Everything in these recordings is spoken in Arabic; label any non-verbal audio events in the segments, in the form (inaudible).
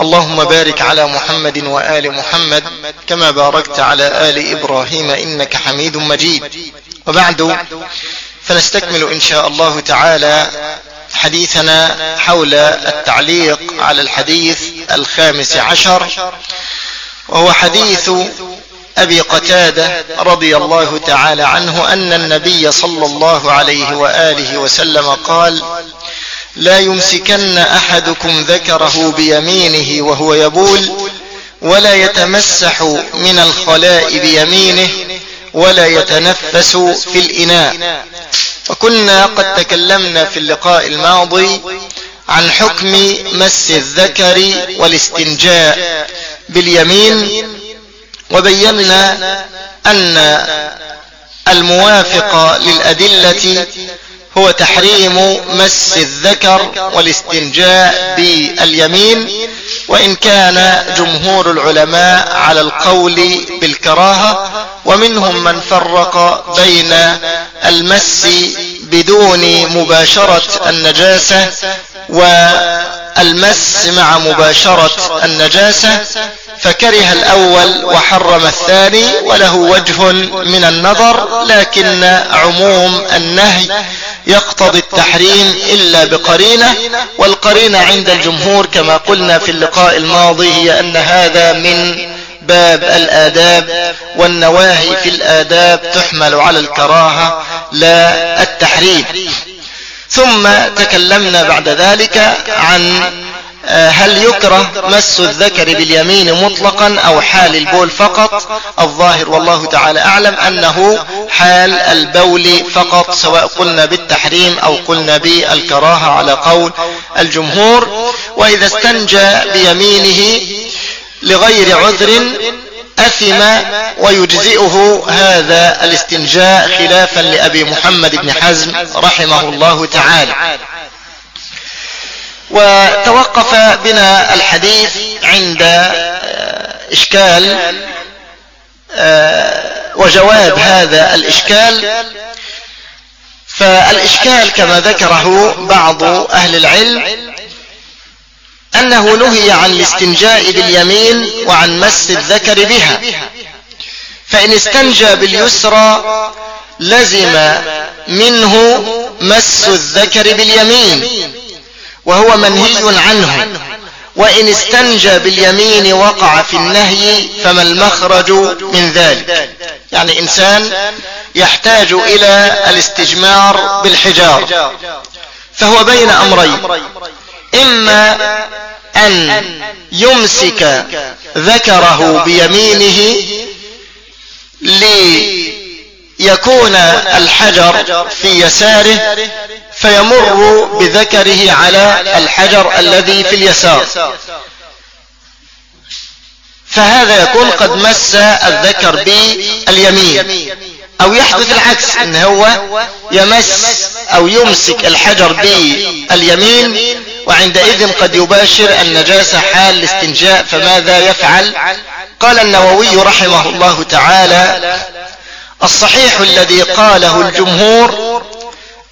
اللهم بارك على محمد وآل محمد كما باركت على آل إبراهيم إنك حميد مجيد. وبعد فنستكمل إن شاء الله تعالى حديثنا حول التعليق على الحديث الخامس عشر وهو حديث أبي قتادة رضي الله تعالى عنه أن النبي صلى الله عليه وآله وسلم قال لا يمسكن أحدكم ذكره بيمينه وهو يبول ولا يتمسح من الخلاء بيمينه ولا يتنفس في الإناء. وكنا قد تكلمنا في اللقاء الماضي عن حكم مس الذكر والاستنجاء باليمين وبينا أن الموافق للأدلة هو تحريم مس الذكر والاستنجاء باليمين وإن كان جمهور العلماء على القول بالكراهة ومنهم من فرق بين المس بدون مباشرة النجاسة والمس مع مباشرة النجاسة. فكره الأول وحرم الثاني وله وجه من النظر لكن عموم النهي يقتضي التحريم إلا بقرينة والقرينة عند الجمهور كما قلنا في اللقاء الماضي هي أن هذا من باب الآداب والنواهي في الآداب تحمل على الكراهة لا التحريم. ثم تكلمنا بعد ذلك عن هل يكره مس الذكر باليمين مطلقا أو حال البول فقط؟ الظاهر والله تعالى أعلم أنه حال البول فقط سواء قلنا بالتحريم أو قلنا بالكراهة على قول الجمهور. وإذا استنجى بيمينه لغير عذر أثم ويجزئه هذا الاستنجاء خلافا لأبي محمد بن حزم رحمه الله تعالى. وتوقف بنا الحديث عند إشكال وجواب هذا الإشكال. فالإشكال كما ذكره بعض أهل العلم أنه نهي عن الاستنجاء باليمين وعن مس الذكر بها. فإن استنجى باليسرى لزم منه مس الذكر باليمين. وهو منهي عنه. وإن استنجى باليمين وقع في النهي فما المخرج من ذلك. يعني إنسان يحتاج إلى الاستجمار بالحجار. فهو بين أمرين. إما أن يمسك ذكره بيمينه ليكون الحجر في يساره فيمر بذكره على الحجر الذي في اليسار. فهذا يكون قد مس الذكر باليمين. أو يحدث العكس إن هو يمس أو يمسك الحجر باليمين وعندئذ قد يباشر النجاسة حال الاستنجاء فماذا يفعل؟ قال النووي رحمه الله تعالى الصحيح الذي قاله الجمهور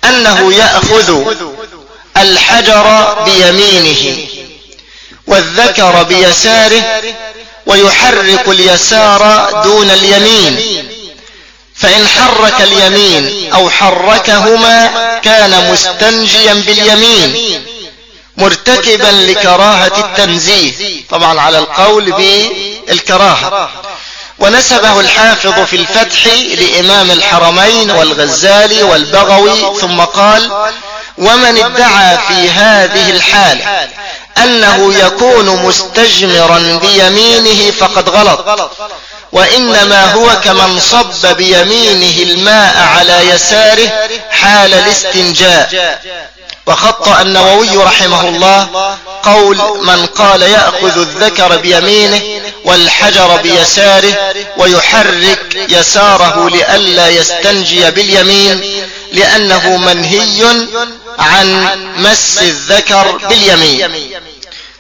أنه يأخذ الحجر بيمينه والذكر بيساره ويحرك اليسار دون اليمين فإن حرك اليمين أو حركهما كان مستنجيا باليمين مرتكبا لكراهة التنزيه طبعا على القول بالكراهة. ونسبه الحافظ في الفتح لإمام الحرمين والغزالي والبغوي ثم قال ومن ادعى في هذه الحالة أنه يكون مستجمرا بيمينه فقد غلط وإنما هو كمن صب بيمينه الماء على يساره حال الاستنجاء. وخط النووي رحمه الله قول من قال يأخذ الذكر بيمينه والحجر بيساره ويحرك يساره لئلا يستنجي باليمين لأنه منهي عن مس الذكر باليمين.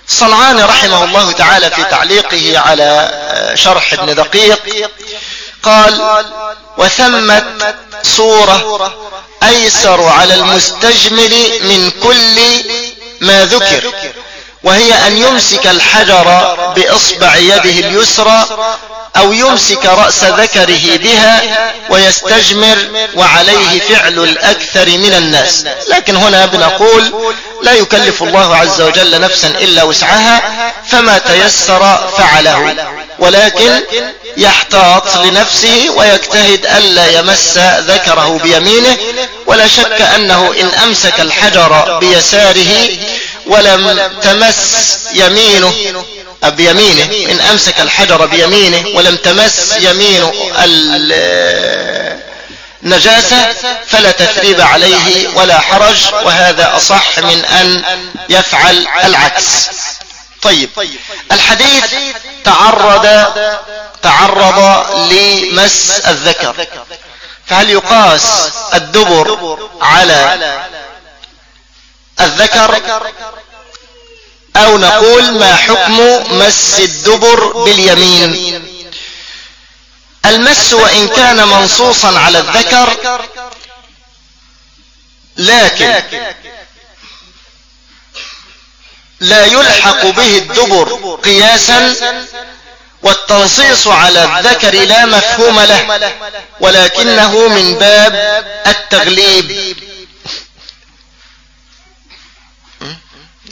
صنعان رحمه الله تعالى في تعليقه على شرح ابن دقيق قال وثمت صورة أيسر على المستجمل من كل ما ذكر. وهي أن يمسك الحجر بإصبع يده اليسرى أو يمسك رأس ذكره بها ويستجمر وعليه فعل الأكثر من الناس. لكن هنا بنقول لا يكلف الله عز وجل نفسا إلا وسعها فما تيسر فعله. ولكن يحتاط لنفسه ويجتهد ألا يمس ذكره بيمينه ولا شك أنه إن أمسك الحجر بيساره ولم تمس يمينه. بيمينه. إن أمسك الحجر بيمينه ولم تمس يمينه النجاسة فلا تثريب عليه ولا حرج وهذا أصح من أن يفعل العكس. طيب. الحديث تعرض تعرض لمس الذكر. فهل يقاس الدبر على الذكر أو نقول ما حكم مس الدبر باليمين. المس وإن كان منصوصا على الذكر لكن لا يلحق به الدبر قياسا والتنصيص على الذكر لا مفهوم له ولكنه من باب التغليب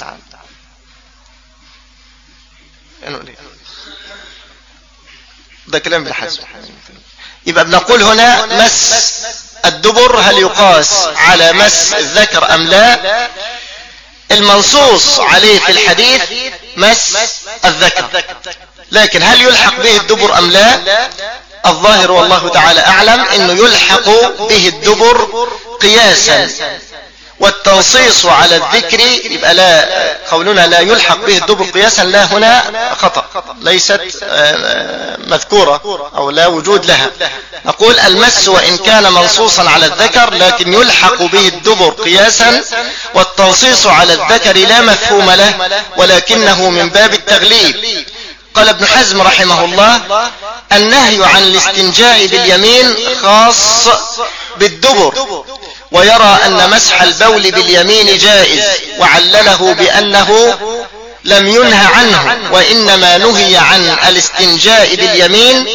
نعم ده كلام حزم. يبقى بنقول هنا مس الدبر هل يقاس على مس الذكر أم لا؟ المنصوص عليه في الحديث مس الذكر. لكن هل يلحق به الدبر أم لا؟ الظاهر والله تعالى أعلم إنه يلحق به الدبر قياسا. والتنصيص على الذكر يبقى لا قولنا لا يلحق به الدبر قياسا لا هنا خطأ ليست آه، مذكورة أو لا وجود لها. نقول المس وإن كان منصوصا على الذكر لكن يلحق به الدبر قياسا والتنصيص على الذكر لا مفهوم له ولكنه من باب التغليب. قال ابن حزم رحمه الله النهي عن الاستنجاء باليمين خاص بالدبر. ويرى أن مسح البول باليمين جائز وعلله بأنه لم ينه عنه وإنما نهي عن الاستنجاء باليمين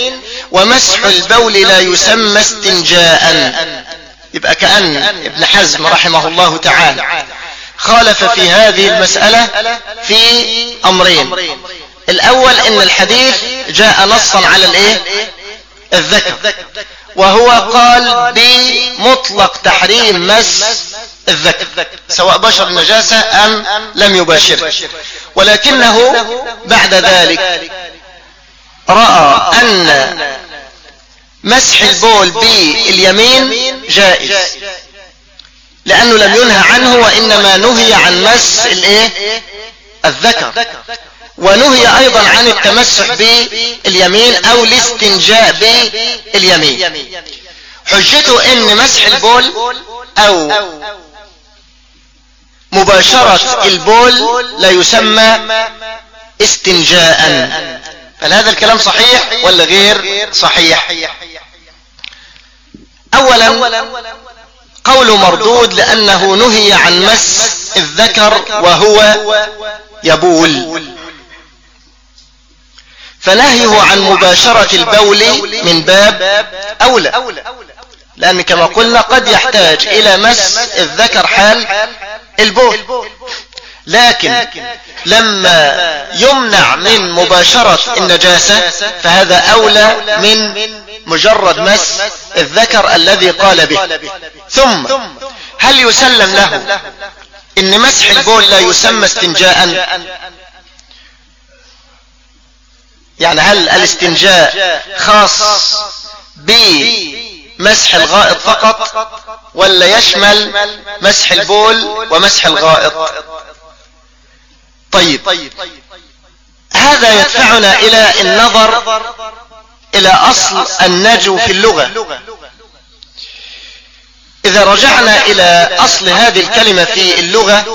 ومسح البول لا يسمى استنجاء. يبقى كأن ابن حزم رحمه الله تعالى. خالف في هذه المسألة في أمرين. الأول إن الحديث جاء نصا على الإيه؟ الذكر. وهو قال بمطلق تحريم مس الذكر سواء بشر النجاسة أم لم يباشر ولكنه بعد ذلك رأى أن مسح البول باليمين جائز لأنه لم ينهى عنه وإنما نهي عن مس الإيه؟ الذكر. ونهي أيضا عن التمسح باليمين أو الاستنجاء باليمين. حجته إن مسح البول أو مباشرة البول لا يسمى استنجاء هل هذا الكلام صحيح ولا غير صحيح؟ اولا قول مردود لأنه نهي عن مس الذكر وهو يبول. فنهيه عن مباشرة البول من باب أولى. لأن كما قلنا قد يحتاج إلى مس الذكر حال البول. لكن لما يمنع من مباشرة النجاسة فهذا أولى من مجرد مس الذكر الذي قال به. ثم هل يسلم له؟ إن مسح البول لا يسمى استنجاء. يعني هل الاستنجاء خاص بمسح الغائط فقط ولا يشمل مسح البول ومسح الغائط؟ طيب. هذا يدفعنا إلى النظر إلى أصل النجو في اللغة. إذا رجعنا إلى أصل هذه الكلمة في اللغة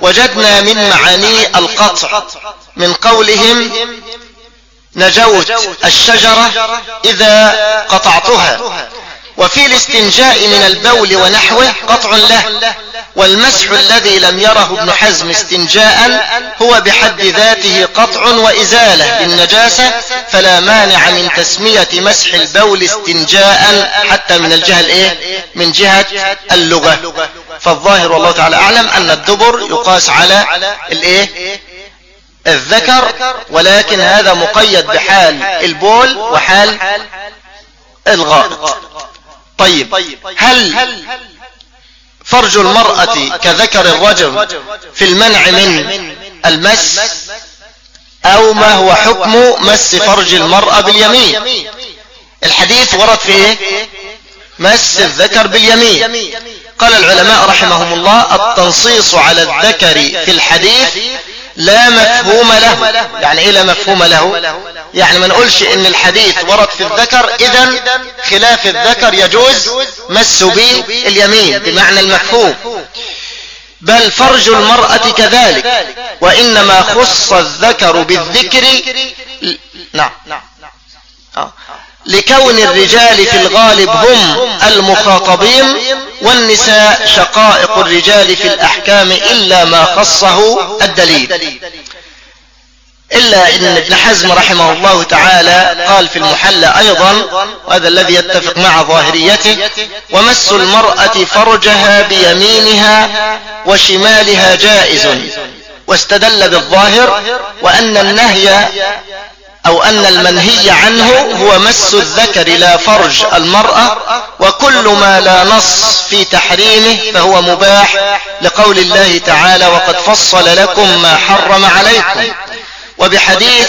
وجدنا من معاني القطع. من قولهم نجوت الشجرة إذا قطعتها. وفي الاستنجاء من البول ونحوه قطع له. والمسح الذي لم يره ابن حزم استنجاء هو بحد ذاته قطع وإزالة للنجاسة فلا مانع من تسمية مسح البول استنجاء حتى من الجهة الإيه؟ من جهة اللغة. فالظاهر والله تعالى أعلم أن الدبر يقاس على الإيه؟ الذكر ولكن هذا مقيد بحال البول وحال الغائط طيب هل فرج المرأة كذكر الرجل في المنع من المس؟ أو ما هو حكم مس فرج المرأة باليمين؟ الحديث ورد في إيه مس الذكر باليمين. قال العلماء رحمهم الله التنصيص على الذكر في الحديث لا مفهوم له. يعني إيه لا مفهوم له؟ يعني ما نقولش إن الحديث ورد في الذكر اذا خلاف الذكر يجوز مس به اليمين بمعنى المفهوم. بل فرج المرأة كذلك وإنما خص الذكر بالذكر نعم. آه. لكون الرجال في الغالب هم المخاطبين والنساء شقائق الرجال في الأحكام إلا ما خصه الدليل. إلا إن ابن حزم رحمه الله تعالى قال في المحلى أيضا وهذا الذي يتفق مع ظاهريته ومس المرأة فرجها بيمينها وشمالها جائز. واستدل بالظاهر وأن النهي أو أن المنهي عنه هو مس الذكر لا فرج المرأة وكل ما لا نص في تحريمه فهو مباح لقول الله تعالى وقد فصل لكم ما حرم عليكم وبحديث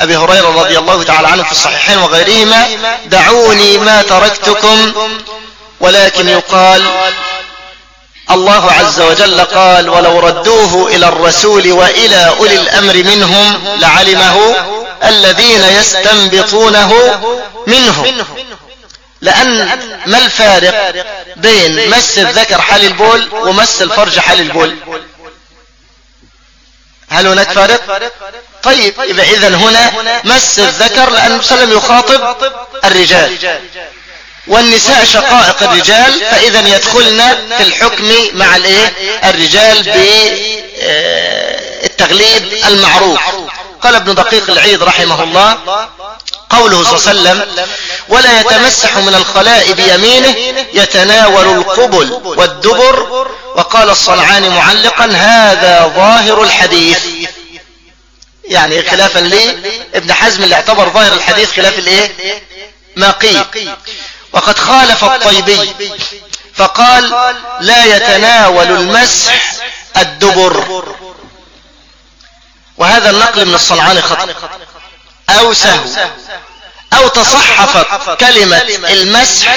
أبي هريرة رضي الله تعالى عنه في الصحيحين وغيرهما دعوني ما تركتكم ولكن يقال الله عز وجل قال ولو ردوه إلى الرسول وإلى أولي الأمر منهم لعلمه الذين يستنبطونه منه لأن ما الفارق بين مس الذكر حال البول ومس الفرج حال البول؟ هل هناك فارق؟ طيب يبقى اذا هنا مس الذكر لأن سلم يخاطب الرجال. والنساء شقائق الرجال فاذا يدخلن في الحكم مع الإيه؟ الرجال بالتغليب المعروف. قال ابن دقيق العيد رحمه الله قوله صلى الله عليه وسلم ولا يتمسح من الخلاء بيمينه يتناول القبل والدبر وقال الصنعاني معلقا هذا ظاهر الحديث. يعني خلافا ليه ابن حزم اللي اعتبر ظاهر الحديث خلاف الايه؟ ما قيل وقد خالف الطيبي فقال لا يتناول المسح الدبر. وهذا النقل من الصنعاني خط. أو سهو أو تصحفت كلمة المسح.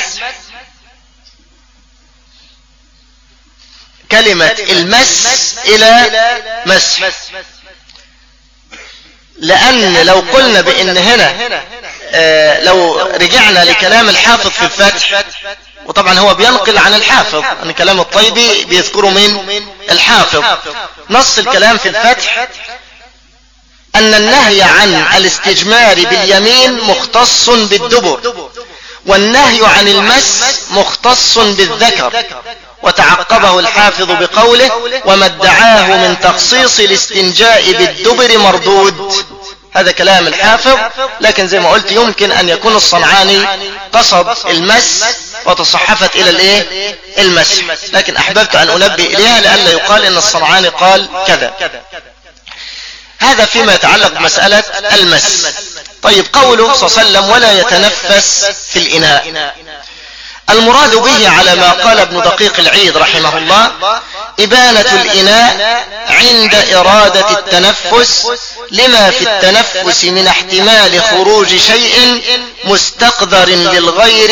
كلمة المس إلى مسح. لأن لو قلنا بإن هنا آه لو رجعنا لكلام الحافظ في الفتح وطبعا هو بينقل عن الحافظ ان كلام الطيبي بيذكره من الحافظ. نص الكلام في الفتح. أن النهي عن الاستجمار باليمين مختص بالدبر والنهي عن المس مختص بالذكر. وتعقبه الحافظ بقوله وما ادعاه من تخصيص الاستنجاء بالدبر مردود. هذا كلام الحافظ لكن زي ما قلت يمكن أن يكون الصنعاني قصد المس وتصحفت إلى الإيه؟ المس. لكن أحببت أن أنبه إليها لألا يقال إن الصنعاني قال كذا. هذا فيما يتعلق بمسألة المس. طيب قوله صلى الله عليه وسلم ولا يتنفس في الإناء. المراد به على ما قال ابن دقيق العيد رحمه الله إبانة الإناء عند إرادة التنفس. لما في التنفس من احتمال خروج شيء مستقدر للغير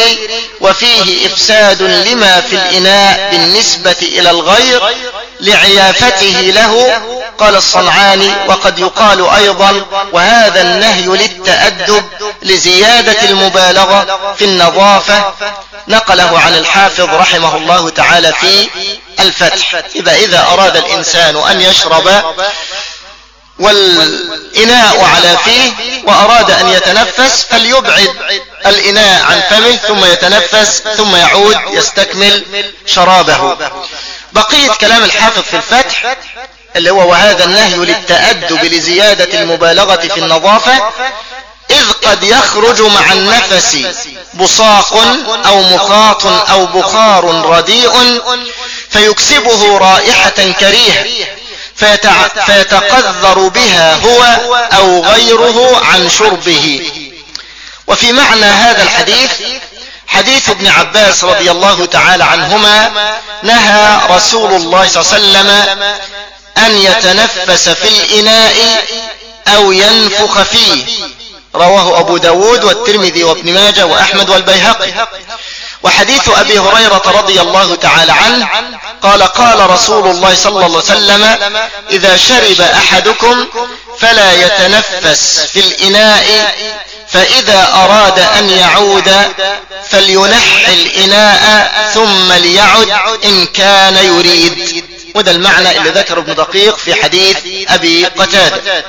وفيه إفساد لما في الإناء بالنسبة إلى الغير. لعيافته له قال الصنعاني وقد يقال أيضا وهذا النهي للتأدب لزيادة المبالغة في النظافة. نقله عن الحافظ رحمه الله تعالى في الفتح. إذا إذا أراد الإنسان أن يشرب والإناء على فيه وأراد أن يتنفس فليبعد الإناء عن فمه ثم يتنفس ثم يعود يستكمل شرابه. بقية كلام الحافظ في الفتح اللي هو وهذا النهي للتأدب لزيادة المبالغة في النظافة إذ قد يخرج مع النفس بصاق أو مخاط أو بخار رديء فيكسبه رائحة كريهة فيتقذر بها هو أو غيره عن شربه. وفي معنى هذا الحديث حديث ابن عباس رضي الله تعالى عنهما نهى رسول الله صلى الله عليه وسلم أن يتنفس في الإناء أو ينفخ فيه. رواه أبو داود والترمذي وابن ماجه وأحمد والبيهقي. وحديث أبي هريرة رضي الله تعالى عنه قال قال رسول الله صلى الله عليه وسلم إذا شرب أحدكم فلا يتنفس في الإناء فإذا أراد أن يعود فلينح الإناء ثم ليعد إن كان يريد. وده المعنى اللي ذكر ابن دقيق في حديث أبي قتادة.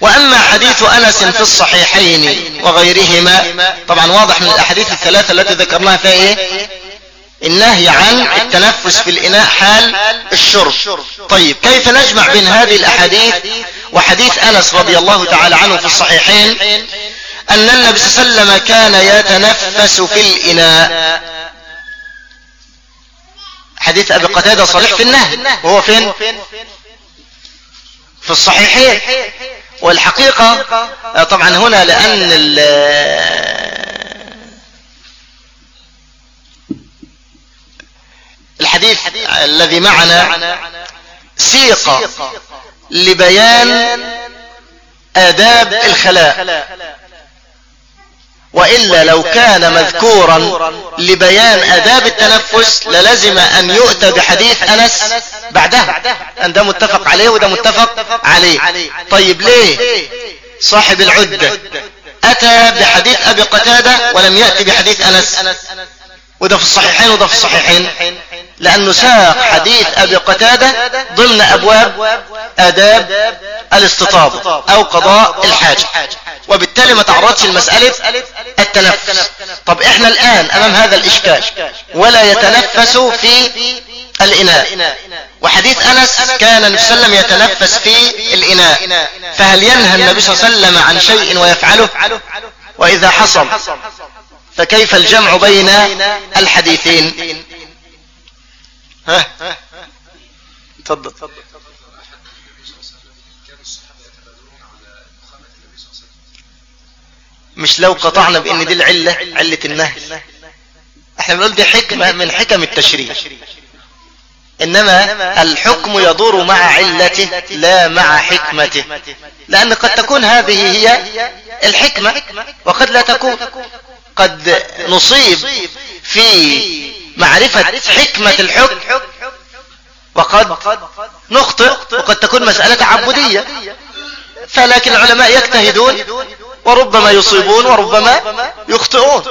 وأما حديث أنس في الصحيحين وغيرهما طبعا واضح من الأحاديث الثلاثة التي ذكرناها فيها إيه؟ النهي عن التنفس في الإناء حال الشرب. طيب كيف نجمع بين هذه الأحاديث وحديث أنس رضي الله تعالى عنه في الصحيحين؟ أن النبي صلى الله عليه وسلم كان يتنفس في الإناء. حديث أبي قتادة صريح في النهي. وهو فين؟ في الصحيحين. والحقيقة طبعا هنا لأن الحديث الذي معنا سيق لبيان آداب الخلاء. وإلا لو كان مذكورا لبيان أداب التنفس للزم أن يؤتى بحديث أنس بعدها. أن ده متفق عليه وده متفق عليه. طيب ليه؟ صاحب العدة. أتى بحديث أبي قتادة ولم يأتي بحديث أنس. وده في الصحيحين وده في الصحيحين. لأنه ساق حديث أبي قتادة ضمن أبواب آداب الاستطابة أو قضاء الحاجة. وبالتالي ما تعرضش المسألة التنفس. طب إحنا الآن أمام هذا الإشكال. ولا يتنفس في الإناء. وحديث أنس كان النبي صلى الله عليه وسلم يتنفس في الإناء. فهل ينهى النبي صلى الله عليه وسلم عن شيء ويفعله؟ وإذا حصل فكيف الجمع بين الحديثين؟ ها؟ تفضل. مش لو قطعنا بإن دي العلة علة النهي. إحنا بنقول دي حكمة من حكم التشريع. إنما الحكم يدور مع علته لا مع حكمته. لأن قد تكون هذه هي الحكمة وقد لا تكون. قد نصيب في معرفة حكمة الحكم وقد نخطئ وقد تكون مسألة عبودية. فلكن العلماء يجتهدون وربما يصيبون وربما يخطئون.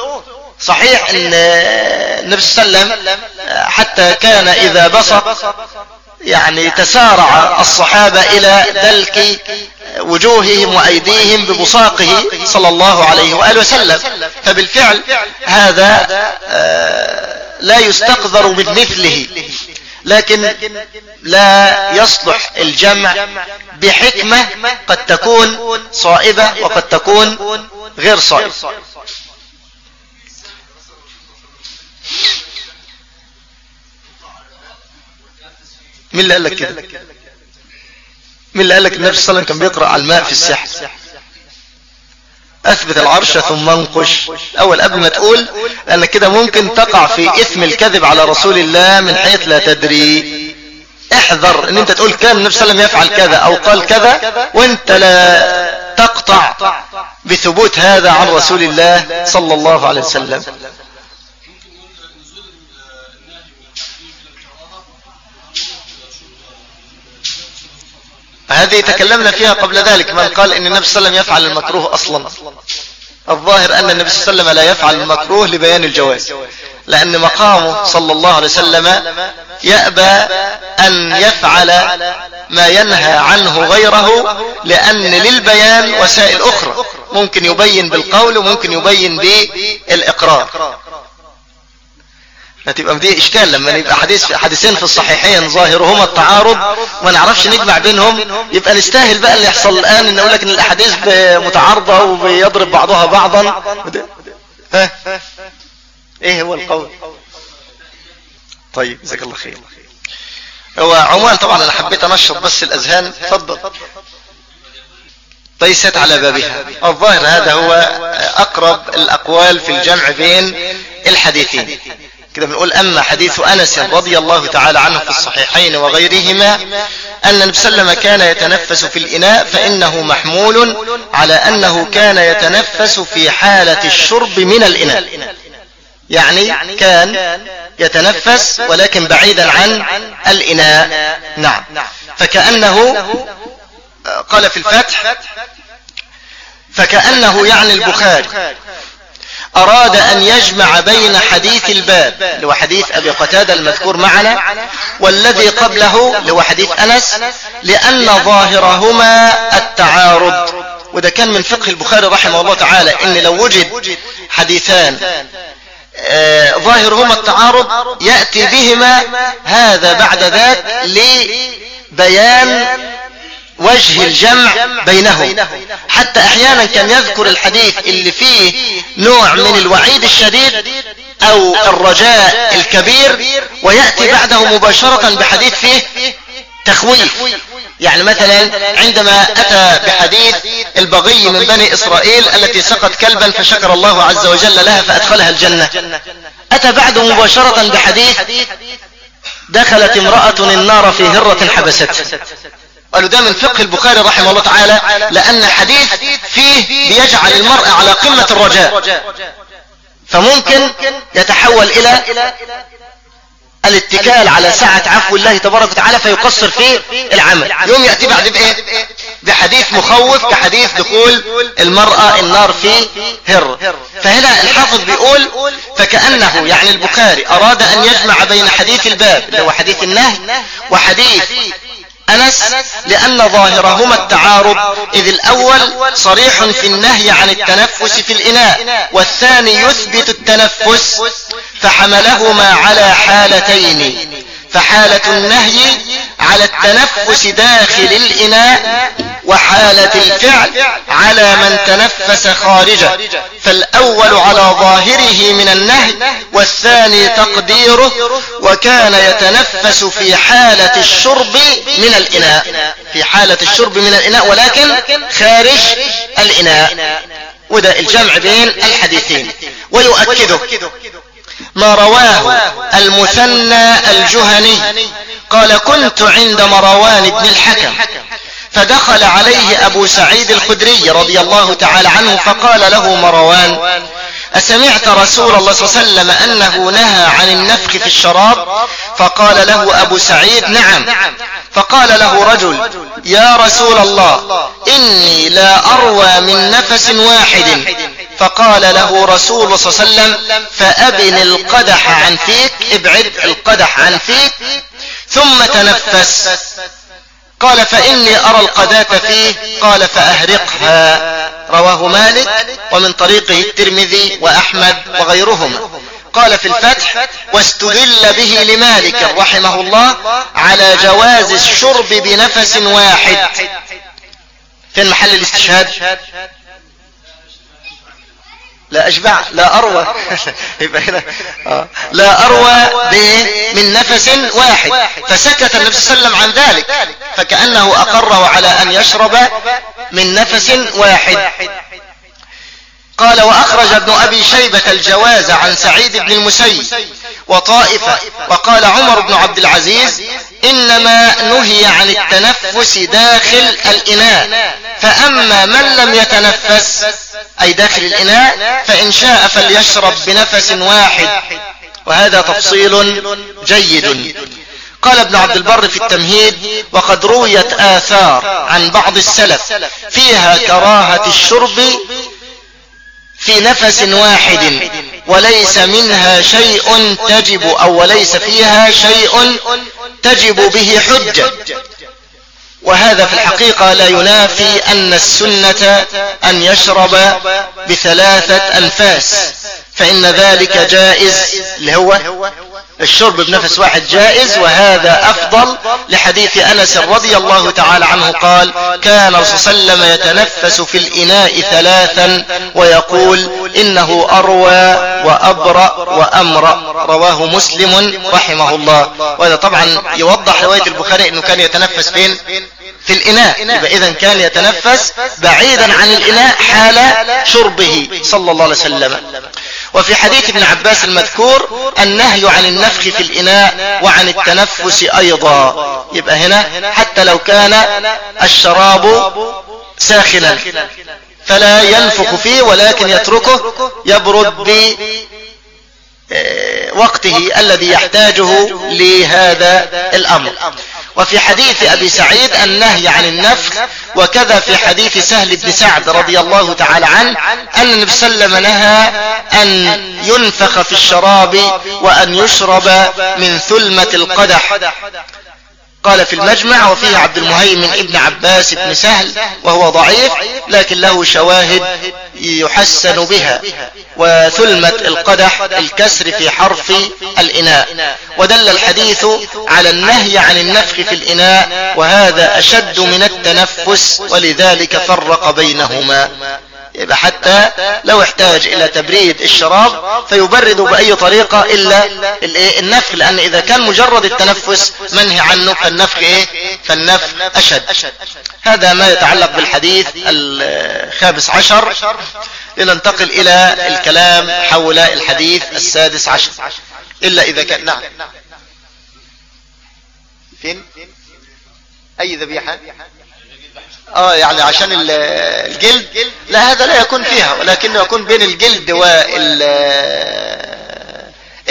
صحيح إن النبي صلى الله عليه وسلم حتى كان إذا بصق يعني تسارع الصحابة إلى دلك وجوههم وأيديهم ببصاقه صلى الله عليه وآله وسلم. فبالفعل هذا لا يستقذر من مثله لكن لا يصلح الجمع بحكمة قد تكون صائبة وقد تكون غير صائبة. مين اللي قال لك كده؟ مين اللي قال لك النبي صلى الله عليه وسلم كان بيقرأ على الماء في السحر؟ أثبت العرش ثم انقش. أول قبل ما تقول لأن كده ممكن تقع في إثم الكذب على رسول الله من حيث لا تدري. احذر إن أنت تقول كان النبي صلى الله عليه وسلم يفعل كذا أو قال كذا وأنت لا تقطع بثبوت هذا عن رسول الله صلى الله عليه وسلم. هذه تكلمنا فيها قبل ذلك. من قال إن النبي صلى الله عليه وسلم يفعل المكروه أصلا. الظاهر أن النبي صلى الله عليه وسلم لا يفعل المكروه لبيان الجواز. لأن مقامه صلى الله عليه وسلم يأبى أن يفعل ما ينهى عنه غيره لأن للبيان وسائل أخرى. ممكن يبين بالقول وممكن يبين بالإقرار. فتبقى دي اشكال لما يبقى حديث حديثين في الصحيحين ظاهرهما التعارض. وما نعرفش نجمع بينهم. يبقى نستاهل بقى اللي يحصل الآن إن أقول لك إن الأحاديث متعارضه وبيضرب بعضها بعضا. ها؟ إيه هو القول؟ طيب جزاك الله خير. هو عموما طبعا أنا حبيت أنشط بس الأذهان. اتفضل ليست على بابها. الظاهر هذا هو أقرب الأقوال في الجمع بين الحديثين. كده بنقول أما حديث أنس رضي الله تعالى عنه في الصحيحين وغيرهما أن النبي صلى الله عليه وسلم كان يتنفس في الإناء فإنه محمول على أنه كان يتنفس في حالة الشرب من الإناء. يعني كان يتنفس ولكن بعيدا عن الإناء. نعم. فكأنه قال في الفتح. فكأنه يعني البخاري. أراد أن يجمع بين حديث الباب هو حديث أبي قتادة المذكور معنا والذي قبله هو حديث أنس لأن ظاهرهما التعارض. وده كان من فقه البخاري رحمه الله تعالى إن لو وجد حديثان آه ظاهرهما التعارض يأتي بهما هذا بعد ذاك لبيان وجه الجمع بينهم. حتى أحيانا كان يذكر الحديث اللي فيه نوع من الوعيد الشديد أو الرجاء الكبير ويأتي بعده مباشرة بحديث فيه تخويف. يعني مثلا عندما أتى بحديث البغي من بني إسرائيل التي سقط كلبا فشكر الله عز وجل لها فأدخلها الجنة. أتى بعده مباشرة بحديث دخلت امرأة النار في هرة حبستها قالوا ده من فقه البخاري رحمه الله تعالى لأن حديث فيه بيجعل المرء على قمة الرجاء. فممكن يتحول إلى الاتكال على سعة عفو الله تبارك وتعالى فيقصر في العمل. يوم يأتي بعد بإيه؟ بحديث مخوف كحديث دخول المرأة النار في هر. فهنا الحافظ بيقول فكأنه يعني البخاري أراد أن يجمع بين حديث الباب اللي هو حديث النهي وحديث أنس لأن ظاهرهما التعارض إذ الأول صريح في النهي عن التنفس في الإناء والثاني يثبت التنفس فحملهما على حالتين فحالة النهي على التنفس داخل الإناء وحالة الفعل على من تنفس خارجه. فالأول على ظاهره من النهي والثاني تقديره وكان يتنفس في حالة الشرب من الإناء. في حالة الشرب من الإناء ولكن خارج الإناء. وده الجمع بين الحديثين. ويؤكده ما رواه المثنى الجهني. قال كنت عند مروان بن الحكم فدخل عليه أبو سعيد الخدري رضي الله تعالى عنه فقال له مروان أسمعت رسول الله صلى الله عليه وسلم أنه نهى عن النفخ في الشراب؟ فقال له أبو سعيد نعم. فقال له رجل يا رسول الله إني لا أروى من نفس واحد. فقال له رسول الله صلى الله عليه وسلم فأبن القدح عن فيك ابعد القدح عن فيك ثم تنفس. قال فإني أرى القذاة فيه قال فأهرقها. رواه مالك ومن طريقه الترمذي وأحمد وغيرهما قال في الفتح واستدل به لمالك رحمه الله على جواز الشرب بنفس واحد. فين محل الاستشهاد لا أشبع لا أروى. (laughs) يبقى هنا. آه. لا أروى من نفس واحد. فسكت النبي صلى الله عليه وسلم عن ذلك. فكأنه أقره على أن يشرب من نفس واحد. قال وأخرج ابن أبي شيبة الجواز عن سعيد بن المسيب. وطائفة. وقال عمر بن عبد العزيز إنما نهي عن التنفس داخل الإناء فأما من لم يتنفس أي داخل الإناء فإن شاء فليشرب بنفس واحد. وهذا تفصيل جيد. قال ابن عبد البر في التمهيد وقد رويت آثار عن بعض السلف فيها كراهة الشرب في نفس واحد وليس منها شيء تجب أو وليس فيها شيء تجب به حجة. وهذا في الحقيقة لا ينافي أن السنة أن يشرب بثلاثة أنفاس. فإن ذلك جائز اللي هو الشرب بنفس واحد جائز وهذا أفضل لحديث أنس رضي الله تعالى عنه قال كان صلى الله وسلم يتنفس في الإناء ثلاثا ويقول إنه أروى وأبرأ وأمرأ. رواه مسلم رحمه الله. وهذا طبعا يوضح رواية البخاري أنه كان يتنفس فين؟ في الإناء. يبقى إذا كان يتنفس بعيدا عن الإناء حال شربه صلى الله عليه وسلم. وفي حديث ابن عباس المذكور النهي عن النفخ في الإناء وعن التنفس أيضا. يبقى هنا حتى لو كان الشراب ساخنا. فلا ينفخ فيه ولكن يتركه يبرد بوقته الذي يحتاجه لهذا الأمر. وفي حديث أبي سعيد النهي عن النفخ وكذا في حديث سهل بن سعد رضي الله تعالى عنه أن النبي صلى الله عليه وسلم نهى أن ينفخ في الشراب وأن يشرب من ثلمة القدح. قال في المجمع وفيه عبد المهيمن ابن عباس بن سهل وهو ضعيف لكن له شواهد يحسن بها وثلمة القدح الكسر في حرف الإناء. ودل الحديث على النهي عن النفخ في الإناء وهذا أشد من التنفس ولذلك فرق بينهما. يبقى حتى لو احتاج إلى تبريد الشراب فيبرد بأي طريقة إلا النفخ لأن إذا كان مجرد التنفس منهي عنه فالنفخ إيه؟ فالنفخ أشد. هذا ما يتعلق بالحديث الخامس عشر. لننتقل إلى الكلام حول الحديث السادس عشر. إلا إذا كان نعم. فين؟ أي ذبيحة؟ آه يعني عشان الجلد لا هذا لا يكون فيها ولكنه يكون بين الجلد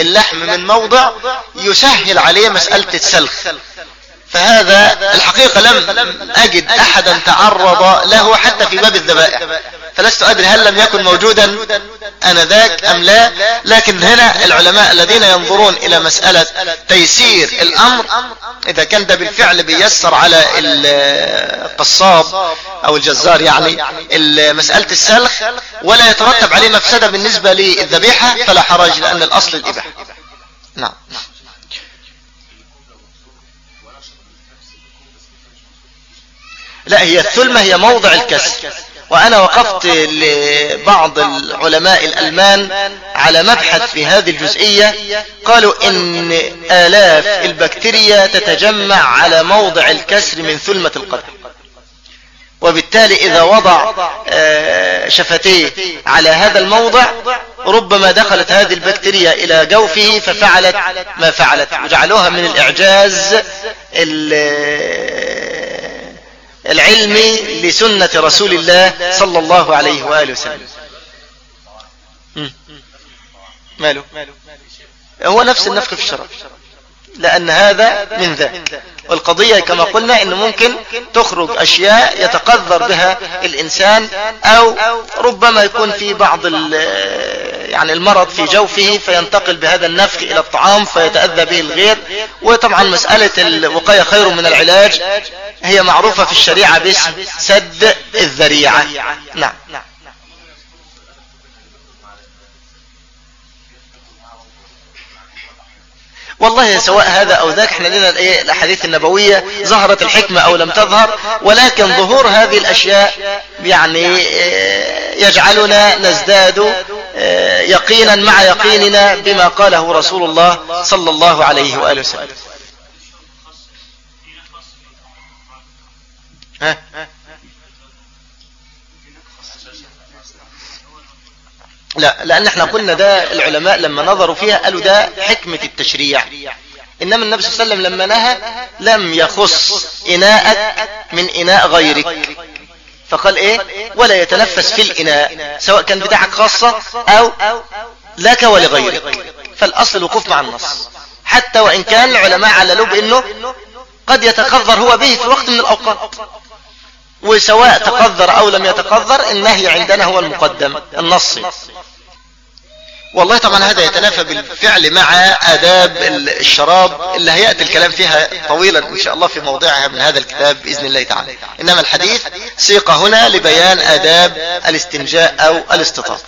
واللحم من موضع يسهل عليه مسألة السلخ. فهذا الحقيقة لم أجد أحدا تعرض له حتى في باب الذبائح. فلست أدري هل لم يكن موجودا أنذاك أم لا لكن هنا العلماء الذين ينظرون إلى مسألة تيسير الأمر إذا كان ده بالفعل بيسر على القصاب أو الجزار يعني مسألة السلخ ولا يترتب عليه مفسدة بالنسبة للذبيحة فلا حرج لأن الأصل الإباحة. نعم. لا هي الثلمة هي موضع الكسر وأنا وقفت لبعض العلماء الألمان على مبحث في هذه الجزئية. قالوا إن آلاف البكتيريا تتجمع على موضع الكسر من ثلمة القدم. وبالتالي إذا وضع آه، شفتيه على هذا الموضع ربما دخلت هذه البكتيريا إلى جوفه ففعلت ما فعلت. وجعلوها من الإعجاز العلمي لسنة رسول الله صلى الله عليه وآله وسلم. ماله؟ هو نفس النفخ في الشراب لأن هذا من ذا والقضية كما قلنا أنه ممكن تخرج أشياء يتقذر بها الإنسان أو ربما يكون في بعض يعني المرض في جوفه فينتقل بهذا النفخ إلى الطعام فيتأذى به الغير. وطبعا مسألة الوقاية خير من العلاج هي معروفة في الشريعة باسم سد الذريعة. نعم. والله سواء هذا أو ذاك إحنا لنا الآية الأحاديث النبوية ظهرت الحكمة أو لم تظهر ولكن ظهور هذه الأشياء يعني آه، يجعلنا نزداد آه، يقينا مع يقيننا بما قاله رسول الله صلى الله عليه وآله وسلم. ها؟ لا لأن إحنا قلنا ده العلماء لما نظروا فيها قالوا ده حكمة التشريع. إنما النبي صلى الله عليه وسلم لما نهى لم يخص إناءك من إناء غيرك. فقال إيه؟ ولا يتنفس في الإناء سواء كان بتاعك خاصة أو لك ولغيرك. فالأصل الوقوف مع النص. حتى وإن كان العلماء عللوا بأنه قد يتقذر هو به في وقت من الأوقات. وسواء تقذر أو لم يتقذر النهي عندنا هو المقدم النصي. والله طبعا هذا يتنافى بالفعل مع آداب الشراب اللي هيأتي الكلام فيها طويلا إن شاء الله في موضعها من هذا الكتاب بإذن الله تعالى. إنما الحديث سيق هنا لبيان آداب الاستنجاء أو الاستطاب